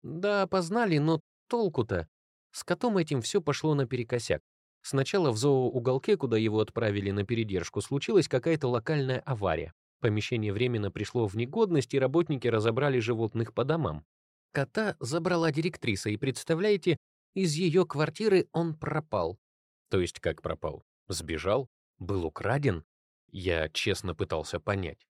Да, опознали, но толку-то? С котом этим все пошло наперекосяк. Сначала в зооуголке, куда его отправили на передержку, случилась какая-то локальная авария. Помещение временно пришло в негодность, и работники разобрали животных по домам. Кота забрала директриса, и, представляете, из ее квартиры он пропал. То есть как пропал? Сбежал? Был украден? Я честно пытался понять.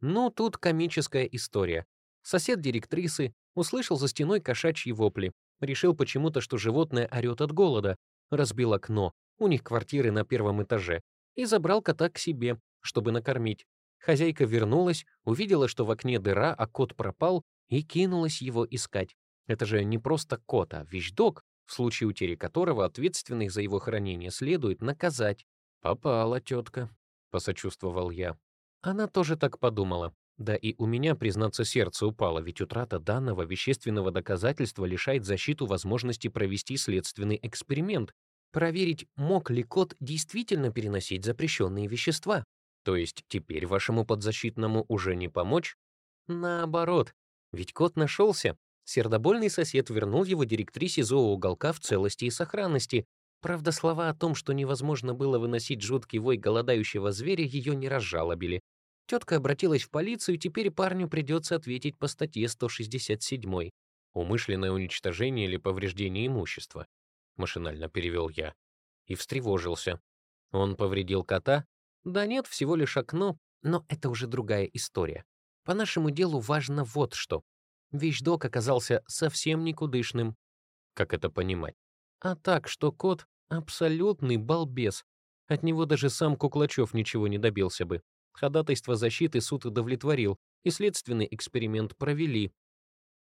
Ну, тут комическая история. Сосед директрисы услышал за стеной кошачьи вопли, решил почему-то, что животное орёт от голода, разбил окно, у них квартиры на первом этаже, и забрал кота к себе, чтобы накормить. Хозяйка вернулась, увидела, что в окне дыра, а кот пропал, и кинулась его искать. Это же не просто кот, а вещдок, в случае утери которого ответственных за его хранение следует наказать. «Попала тетка», — посочувствовал я. Она тоже так подумала. Да и у меня, признаться, сердце упало, ведь утрата данного вещественного доказательства лишает защиту возможности провести следственный эксперимент, проверить, мог ли кот действительно переносить запрещенные вещества. То есть теперь вашему подзащитному уже не помочь? Наоборот, ведь кот нашелся. Сердобольный сосед вернул его директрисе зооуголка в целости и сохранности. Правда, слова о том, что невозможно было выносить жуткий вой голодающего зверя, ее не разжалобили. Тетка обратилась в полицию, и теперь парню придется ответить по статье 167 «Умышленное уничтожение или повреждение имущества», — машинально перевел я. И встревожился. Он повредил кота? Да нет, всего лишь окно, но это уже другая история. По нашему делу важно вот что. Вещдок оказался совсем никудышным. Как это понимать? А так, что кот — абсолютный балбес. От него даже сам Куклачев ничего не добился бы. Ходатайство защиты суд удовлетворил, и следственный эксперимент провели.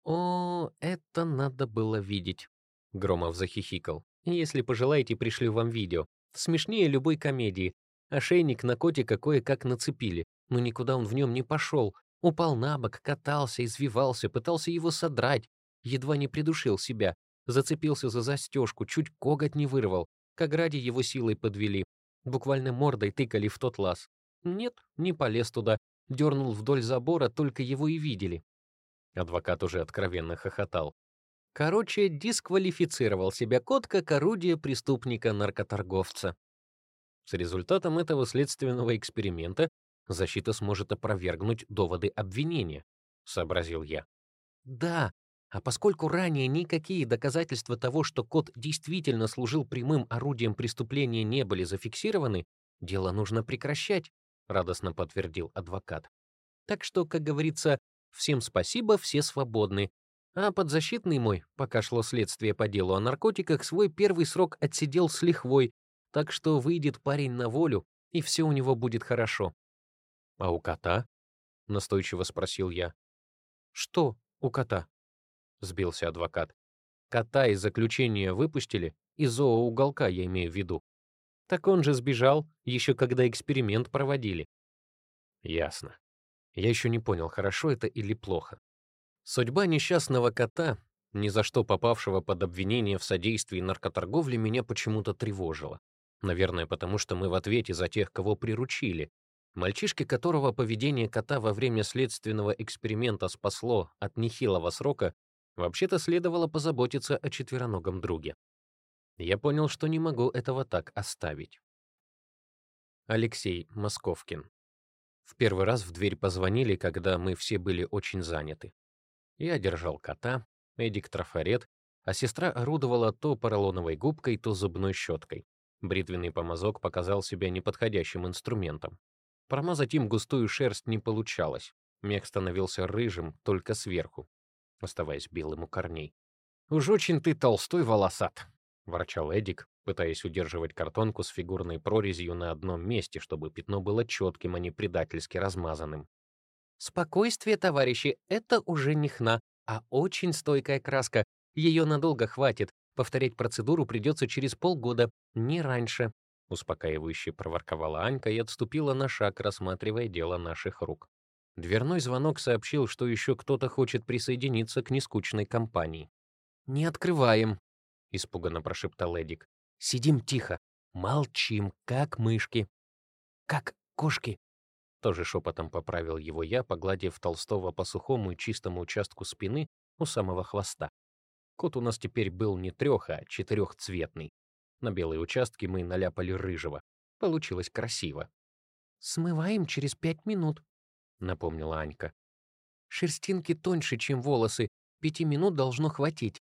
«О, это надо было видеть», — Громов захихикал. «Если пожелаете, пришлю вам видео. Смешнее любой комедии. Ошейник на котика кое-как нацепили, но никуда он в нем не пошел. Упал на бок, катался, извивался, пытался его содрать. Едва не придушил себя. Зацепился за застежку, чуть коготь не вырвал. К ограде его силой подвели. Буквально мордой тыкали в тот лаз. Нет, не полез туда. Дернул вдоль забора, только его и видели. Адвокат уже откровенно хохотал. Короче, дисквалифицировал себя кот как орудие преступника-наркоторговца. С результатом этого следственного эксперимента защита сможет опровергнуть доводы обвинения, сообразил я. Да, а поскольку ранее никакие доказательства того, что кот действительно служил прямым орудием преступления, не были зафиксированы, дело нужно прекращать, — радостно подтвердил адвокат. «Так что, как говорится, всем спасибо, все свободны. А подзащитный мой, пока шло следствие по делу о наркотиках, свой первый срок отсидел с лихвой, так что выйдет парень на волю, и все у него будет хорошо». «А у кота?» — настойчиво спросил я. «Что у кота?» — сбился адвокат. «Кота из заключения выпустили? Из зооуголка, я имею в виду. Так он же сбежал, еще когда эксперимент проводили. Ясно. Я еще не понял, хорошо это или плохо. Судьба несчастного кота, ни за что попавшего под обвинение в содействии наркоторговли, меня почему-то тревожила. Наверное, потому что мы в ответе за тех, кого приручили. Мальчишки, которого поведение кота во время следственного эксперимента спасло от нехилого срока, вообще-то следовало позаботиться о четвероногом друге. Я понял, что не могу этого так оставить. Алексей Московкин. В первый раз в дверь позвонили, когда мы все были очень заняты. Я держал кота, Эдик трафарет, а сестра орудовала то поролоновой губкой, то зубной щеткой. Бритвенный помазок показал себя неподходящим инструментом. Промазать им густую шерсть не получалось. Мех становился рыжим только сверху, оставаясь белым у корней. «Уж очень ты толстой волосат», — ворчал Эдик, пытаясь удерживать картонку с фигурной прорезью на одном месте, чтобы пятно было четким, а не предательски размазанным. «Спокойствие, товарищи, это уже не хна, а очень стойкая краска. Ее надолго хватит. Повторять процедуру придется через полгода, не раньше», — успокаивающе проворковала Анька и отступила на шаг, рассматривая дело наших рук. Дверной звонок сообщил, что еще кто-то хочет присоединиться к нескучной компании. «Не открываем», — испуганно прошептал Эдик. «Сидим тихо, молчим, как мышки». «Как кошки», — тоже шепотом поправил его я, погладив Толстого по сухому и чистому участку спины у самого хвоста. Кот у нас теперь был не трех, а четырехцветный. На белые участки мы наляпали рыжего. Получилось красиво. «Смываем через пять минут», — напомнила Анька. «Шерстинки тоньше, чем волосы. Пяти минут должно хватить.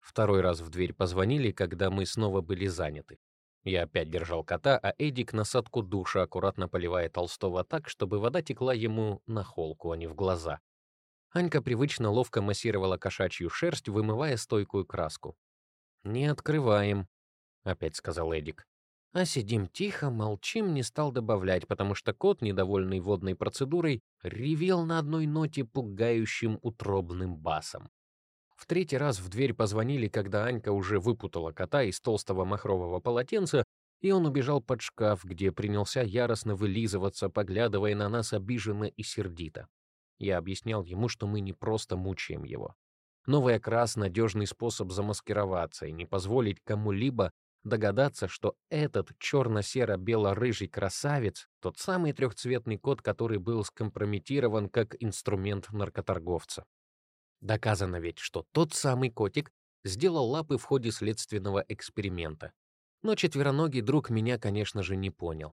Второй раз в дверь позвонили, когда мы снова были заняты. Я опять держал кота, а Эдик насадку душа, аккуратно поливая Толстого так, чтобы вода текла ему на холку, а не в глаза. Анька привычно ловко массировала кошачью шерсть, вымывая стойкую краску. «Не открываем», — опять сказал Эдик. А сидим тихо, молчим, не стал добавлять, потому что кот, недовольный водной процедурой, ревел на одной ноте пугающим утробным басом. В третий раз в дверь позвонили, когда Анька уже выпутала кота из толстого махрового полотенца, и он убежал под шкаф, где принялся яростно вылизываться, поглядывая на нас обиженно и сердито. Я объяснял ему, что мы не просто мучаем его. Новый окрас — надежный способ замаскироваться и не позволить кому-либо догадаться, что этот черно-серо-бело-рыжий красавец — тот самый трехцветный кот, который был скомпрометирован как инструмент наркоторговца. Доказано ведь, что тот самый котик сделал лапы в ходе следственного эксперимента. Но четвероногий друг меня, конечно же, не понял.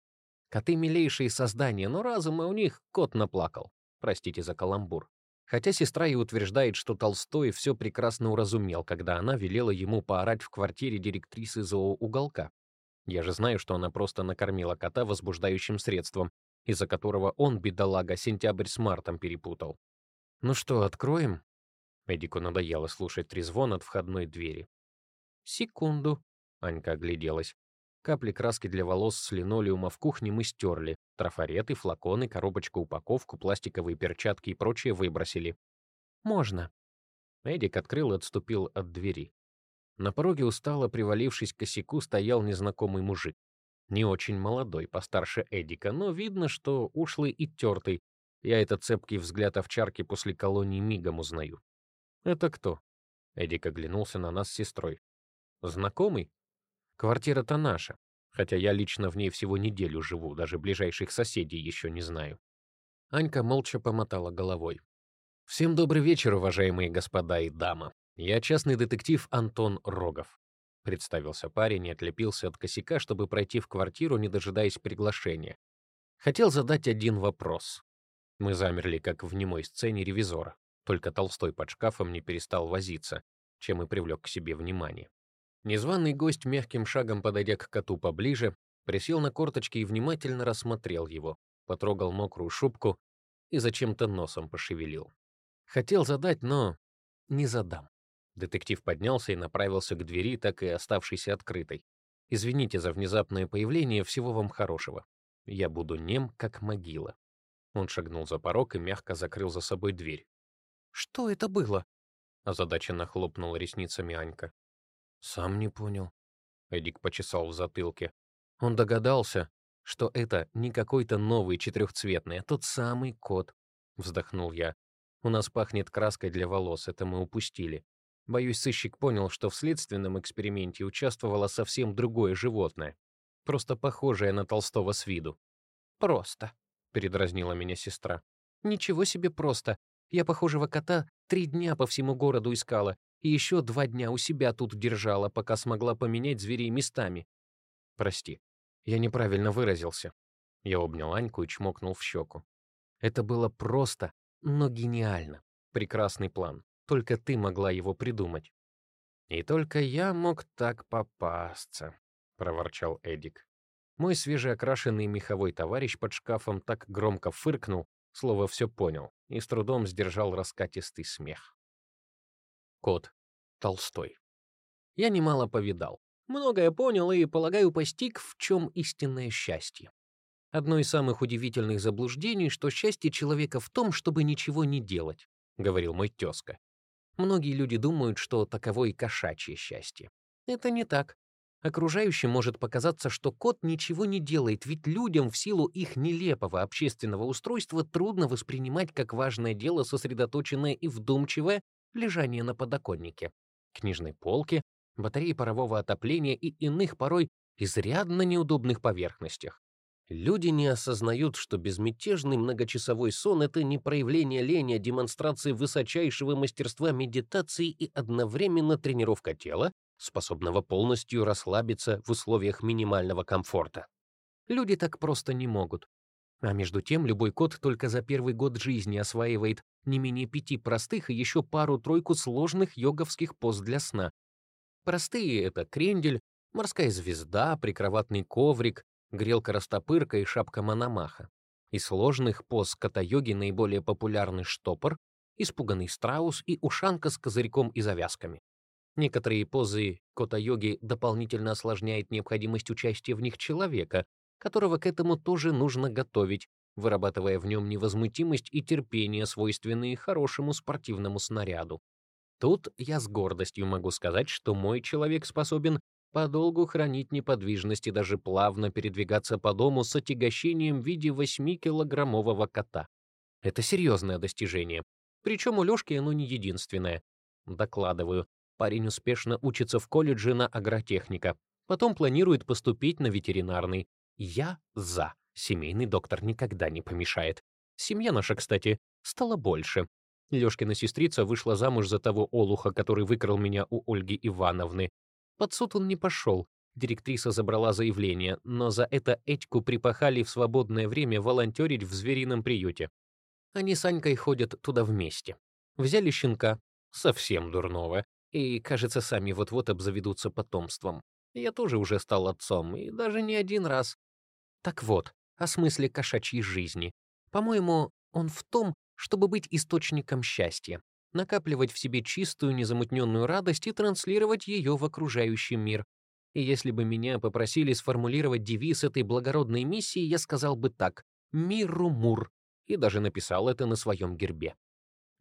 Коты — милейшие создания, но разума у них кот наплакал. Простите за каламбур. Хотя сестра и утверждает, что Толстой все прекрасно уразумел, когда она велела ему поорать в квартире директрисы зооуголка. Я же знаю, что она просто накормила кота возбуждающим средством, из-за которого он, бедолага, сентябрь с мартом перепутал. «Ну что, откроем?» Эдику надоело слушать трезвон от входной двери. «Секунду», — Анька огляделась. Капли краски для волос с линолеума в кухне мы стерли. Трафареты, флаконы, коробочку, упаковку, пластиковые перчатки и прочее выбросили. «Можно». Эдик открыл и отступил от двери. На пороге устало, привалившись к косяку, стоял незнакомый мужик. Не очень молодой, постарше Эдика, но видно, что ушлый и тертый. Я этот цепкий взгляд овчарки после колонии мигом узнаю. «Это кто?» Эдик оглянулся на нас с сестрой. «Знакомый? Квартира-то наша, хотя я лично в ней всего неделю живу, даже ближайших соседей еще не знаю». Анька молча помотала головой. «Всем добрый вечер, уважаемые господа и дама. Я частный детектив Антон Рогов». Представился парень и отлепился от косяка, чтобы пройти в квартиру, не дожидаясь приглашения. Хотел задать один вопрос. Мы замерли, как в немой сцене ревизора. Только Толстой под шкафом не перестал возиться, чем и привлек к себе внимание. Незваный гость, мягким шагом подойдя к коту поближе, присел на корточки и внимательно рассмотрел его, потрогал мокрую шубку и зачем-то носом пошевелил. Хотел задать, но не задам. Детектив поднялся и направился к двери, так и оставшейся открытой. «Извините за внезапное появление, всего вам хорошего. Я буду нем, как могила». Он шагнул за порог и мягко закрыл за собой дверь. Что это было?» Озадаченно хлопнула ресницами Анька. «Сам не понял». Эдик почесал в затылке. Он догадался, что это не какой-то новый четырехцветный, а тот самый кот. Вздохнул я. У нас пахнет краской для волос, это мы упустили. Боюсь, сыщик понял, что в следственном эксперименте участвовало совсем другое животное, просто похожее на Толстого с виду. «Просто», — передразнила меня сестра. «Ничего себе просто. Я похожего кота три дня по всему городу искала, и еще два дня у себя тут держала, пока смогла поменять зверей местами. Прости, я неправильно выразился. Я обнял Аньку и чмокнул в щеку. Это было просто, но гениально. Прекрасный план. Только ты могла его придумать. «И только я мог так попасться», — проворчал Эдик. Мой свежеокрашенный меховой товарищ под шкафом так громко фыркнул, слово все понял, и с трудом сдержал раскатистый смех. Кот Толстой. Я немало повидал, многое понял и, полагаю, постиг, в чем истинное счастье. Одно из самых удивительных заблуждений, что счастье человека в том, чтобы ничего не делать, говорил мой тезка. Многие люди думают, что таково и кошачье счастье. Это не так. Окружающим может показаться, что кот ничего не делает, ведь людям в силу их нелепого общественного устройства трудно воспринимать как важное дело сосредоточенное и вдумчивое лежание на подоконнике, книжной полке, батареи парового отопления и иных порой изрядно неудобных поверхностях. Люди не осознают, что безмятежный многочасовой сон — это не проявление лени, а демонстрация высочайшего мастерства медитации и одновременно тренировка тела, способного полностью расслабиться в условиях минимального комфорта. Люди так просто не могут. А между тем любой кот только за первый год жизни осваивает не менее пяти простых и еще пару-тройку сложных йоговских поз для сна. Простые — это крендель, морская звезда, прикроватный коврик, грелка-растопырка и шапка Мономаха. Из сложных поз кота-йоги наиболее популярный штопор, испуганный страус и ушанка с козырьком и завязками. Некоторые позы кота-йоги дополнительно осложняет необходимость участия в них человека, которого к этому тоже нужно готовить, вырабатывая в нем невозмутимость и терпение, свойственные хорошему спортивному снаряду. Тут я с гордостью могу сказать, что мой человек способен подолгу хранить неподвижность и даже плавно передвигаться по дому с отягощением в виде 8-килограммового кота. Это серьезное достижение. Причем у Лёшки оно не единственное. Докладываю, Парень успешно учится в колледже на агротехника. Потом планирует поступить на ветеринарный. Я за. Семейный доктор никогда не помешает. Семья наша, кстати, стала больше. Лёшкина сестрица вышла замуж за того олуха, который выкрал меня у Ольги Ивановны. Под суд он не пошел. Директриса забрала заявление, но за это Этьку припахали в свободное время волонтерить в зверином приюте. Они с Анькой ходят туда вместе. Взяли щенка, совсем дурного, и, кажется, сами вот-вот обзаведутся потомством. Я тоже уже стал отцом, и даже не один раз. Так вот, о смысле кошачьей жизни. По-моему, он в том, чтобы быть источником счастья, накапливать в себе чистую, незамутненную радость и транслировать ее в окружающий мир. И если бы меня попросили сформулировать девиз этой благородной миссии, я сказал бы так «Миру мур», и даже написал это на своем гербе.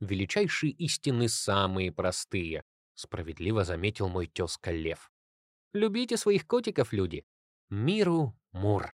Величайшие истины самые простые, справедливо заметил мой тезка Лев. Любите своих котиков, люди. Миру Мур.